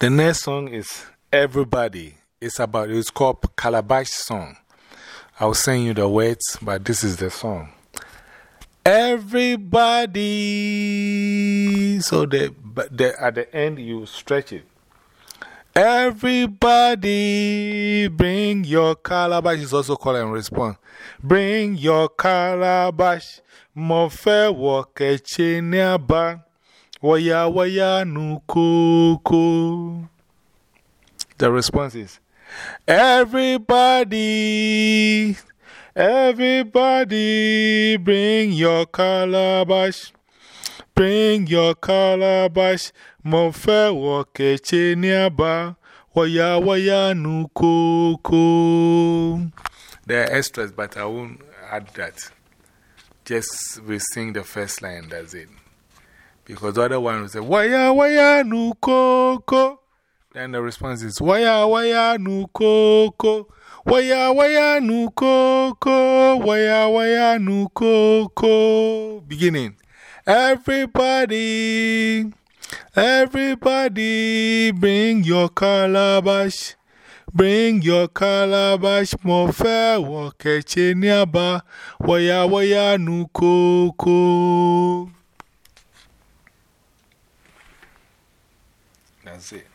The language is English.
The next song is Everybody. It's about, it's called Calabash Song. I'll send you the words, but this is the song. Everybody. So the, the, at the end, you stretch it. Everybody, bring your calabash. It's also call and respond. Bring your calabash. Mofe wokeche neaba. Waya waya nukoko. The response is Everybody, everybody, bring your calabash. Bring your calabash. Mofe wokeche neaba. Waya waya nukoko. There are extras, but I won't add that. Just we sing the first line, that's it. Because the other one will say, Waya waya nukoko. Then the response is, Waya waya nukoko. Waya waya nukoko. Waya waya nukoko. Beginning. Everybody, everybody, bring your calabash. Bring your calabash, mofe, wokeche niaba, waya waya nukoko. That's it.